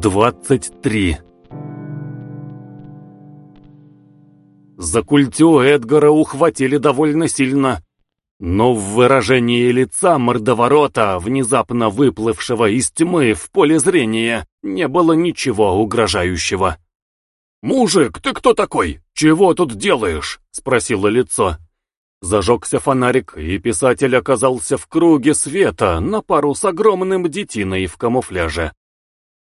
23 За культю Эдгара ухватили довольно сильно, но в выражении лица мордоворота, внезапно выплывшего из тьмы в поле зрения, не было ничего угрожающего. «Мужик, ты кто такой? Чего тут делаешь?» — спросило лицо. Зажегся фонарик, и писатель оказался в круге света на пару с огромным детиной в камуфляже.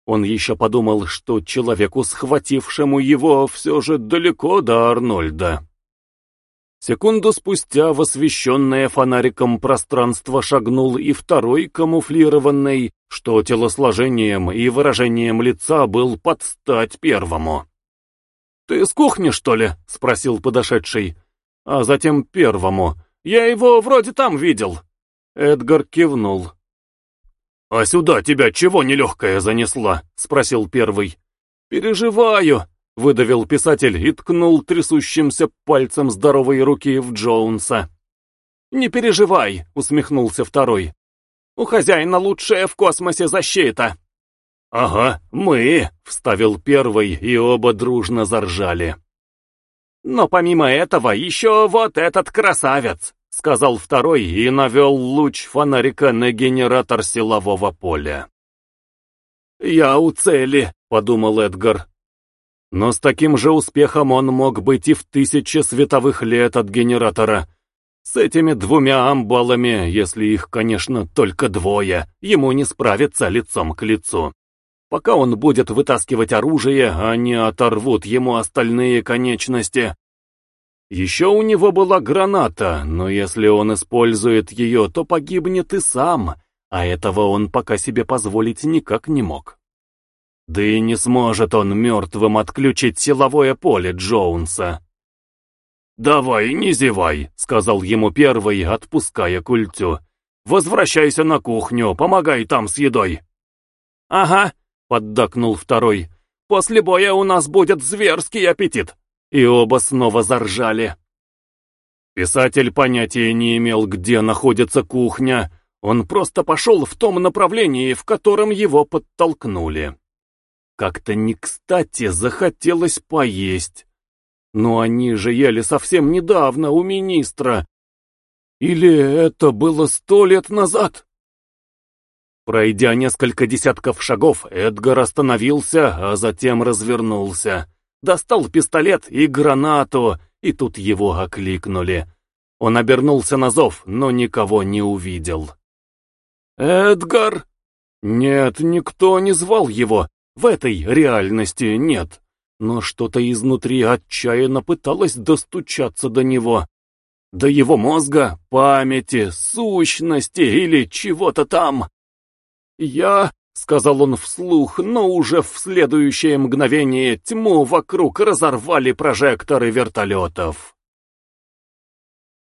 Он еще подумал, что человеку, схватившему его, все же далеко до Арнольда. Секунду спустя в освещенное фонариком пространство шагнул и второй камуфлированный, что телосложением и выражением лица был под стать первому. «Ты с кухни, что ли?» — спросил подошедший. А затем первому. «Я его вроде там видел». Эдгар кивнул. «А сюда тебя чего нелегкая занесла?» — спросил первый. «Переживаю», — выдавил писатель и ткнул трясущимся пальцем здоровой руки в Джоунса. «Не переживай», — усмехнулся второй. «У хозяина лучшая в космосе защита». «Ага, мы», — вставил первый, и оба дружно заржали. «Но помимо этого еще вот этот красавец», — сказал второй и навел луч фонарика на генератор силового поля. «Я у цели», — подумал Эдгар. Но с таким же успехом он мог быть и в тысячи световых лет от генератора. С этими двумя амбалами, если их, конечно, только двое, ему не справиться лицом к лицу. Пока он будет вытаскивать оружие, они оторвут ему остальные конечности. Еще у него была граната, но если он использует ее, то погибнет и сам, а этого он пока себе позволить никак не мог. Да и не сможет он мертвым отключить силовое поле Джоунса. «Давай, не зевай», — сказал ему первый, отпуская культю. «Возвращайся на кухню, помогай там с едой». «Ага», — поддакнул второй. «После боя у нас будет зверский аппетит». И оба снова заржали. Писатель понятия не имел, где находится кухня. Он просто пошел в том направлении, в котором его подтолкнули. Как-то не кстати захотелось поесть. Но они же ели совсем недавно у министра. Или это было сто лет назад? Пройдя несколько десятков шагов, Эдгар остановился, а затем развернулся. Достал пистолет и гранату, и тут его окликнули. Он обернулся на зов, но никого не увидел. «Эдгар?» Нет, никто не звал его, в этой реальности нет, но что-то изнутри отчаянно пыталось достучаться до него. До его мозга, памяти, сущности или чего-то там. «Я...» — сказал он вслух, но уже в следующее мгновение тьму вокруг разорвали прожекторы вертолетов.